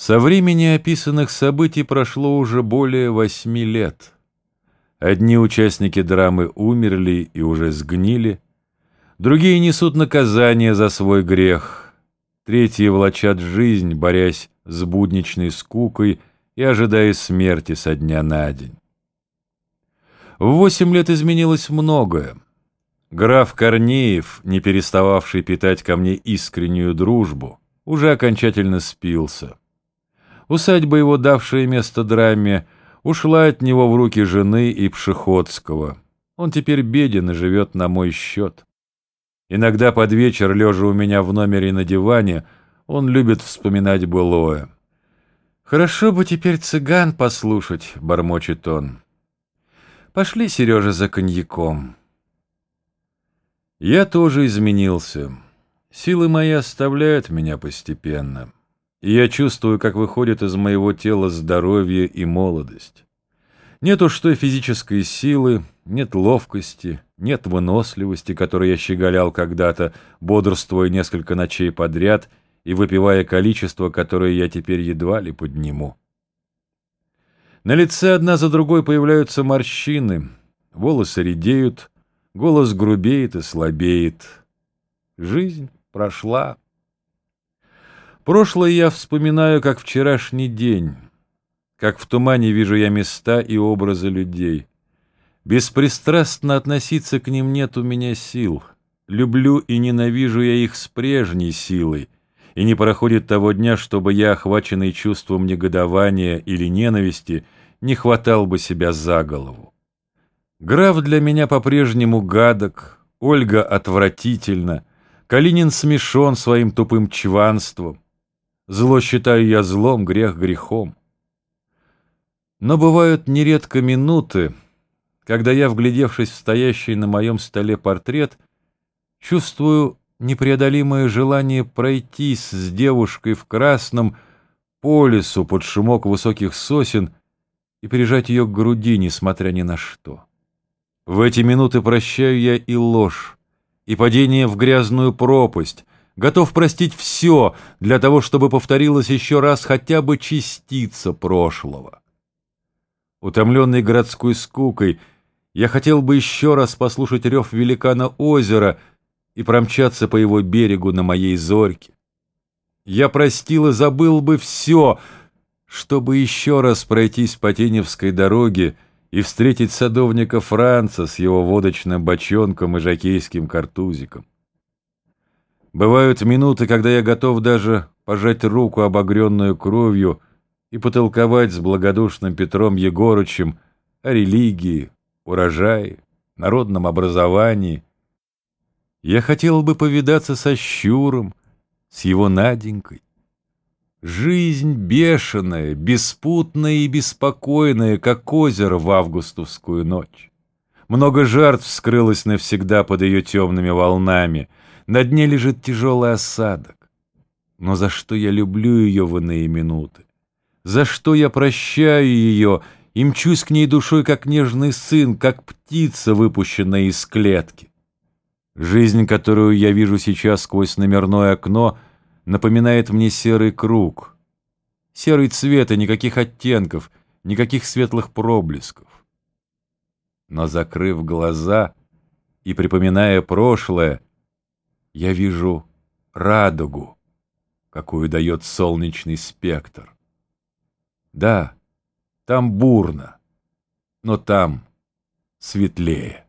Со времени описанных событий прошло уже более восьми лет. Одни участники драмы умерли и уже сгнили, другие несут наказание за свой грех, третьи влачат жизнь, борясь с будничной скукой и ожидая смерти со дня на день. В восемь лет изменилось многое. Граф Корнеев, не перестававший питать ко мне искреннюю дружбу, уже окончательно спился. Усадьба его, давшая место драме, ушла от него в руки жены и Пшеходского. Он теперь беден и живет на мой счет. Иногда под вечер, лежа у меня в номере на диване, он любит вспоминать былое. «Хорошо бы теперь цыган послушать», — бормочет он. «Пошли, Сережа, за коньяком». Я тоже изменился. Силы мои оставляют меня постепенно и я чувствую, как выходит из моего тела здоровье и молодость. Нет уж той физической силы, нет ловкости, нет выносливости, которой я щеголял когда-то, бодрствуя несколько ночей подряд и выпивая количество, которое я теперь едва ли подниму. На лице одна за другой появляются морщины, волосы редеют, голос грубеет и слабеет. Жизнь прошла. Прошлое я вспоминаю, как вчерашний день, как в тумане вижу я места и образы людей. Беспристрастно относиться к ним нет у меня сил. Люблю и ненавижу я их с прежней силой, и не проходит того дня, чтобы я, охваченный чувством негодования или ненависти, не хватал бы себя за голову. Граф для меня по-прежнему гадок, Ольга отвратительна, Калинин смешон своим тупым чванством, Зло считаю я злом, грех грехом. Но бывают нередко минуты, когда я, вглядевшись в стоящий на моем столе портрет, чувствую непреодолимое желание пройтись с девушкой в красном по лесу под шумок высоких сосен и прижать ее к груди, несмотря ни на что. В эти минуты прощаю я и ложь, и падение в грязную пропасть, готов простить все для того, чтобы повторилась еще раз хотя бы частица прошлого. Утомленный городской скукой, я хотел бы еще раз послушать рев великана озера и промчаться по его берегу на моей зорьке. Я простил и забыл бы все, чтобы еще раз пройтись по Теневской дороге и встретить садовника Франца с его водочным бочонком и жакейским картузиком. Бывают минуты, когда я готов даже пожать руку, обогренную кровью, и потолковать с благодушным Петром Егорычем о религии, урожае, народном образовании. Я хотел бы повидаться со Щуром, с его Наденькой. Жизнь бешеная, беспутная и беспокойная, как озеро в августовскую ночь. Много жертв скрылось навсегда под ее темными волнами — на дне лежит тяжелый осадок. Но за что я люблю ее в иные минуты? За что я прощаю ее и мчусь к ней душой, как нежный сын, как птица, выпущенная из клетки? Жизнь, которую я вижу сейчас сквозь номерное окно, напоминает мне серый круг. Серый цвет и никаких оттенков, никаких светлых проблесков. Но закрыв глаза и припоминая прошлое, я вижу радугу, какую дает солнечный спектр. Да, там бурно, но там светлее.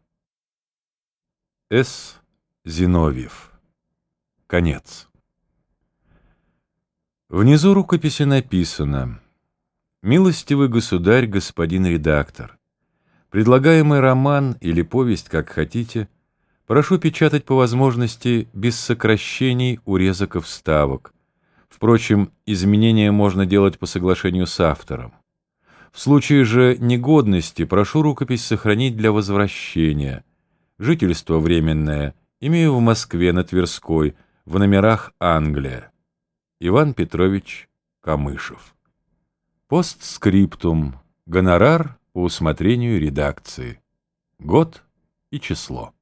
С. Зиновьев. Конец. Внизу рукописи написано «Милостивый государь, господин редактор, предлагаемый роман или повесть, как хотите – Прошу печатать по возможности без сокращений, урезок вставок. Впрочем, изменения можно делать по соглашению с автором. В случае же негодности прошу рукопись сохранить для возвращения. Жительство временное имею в Москве на Тверской, в номерах Англия. Иван Петрович Камышев. Постскриптум. Гонорар по усмотрению редакции. Год и число.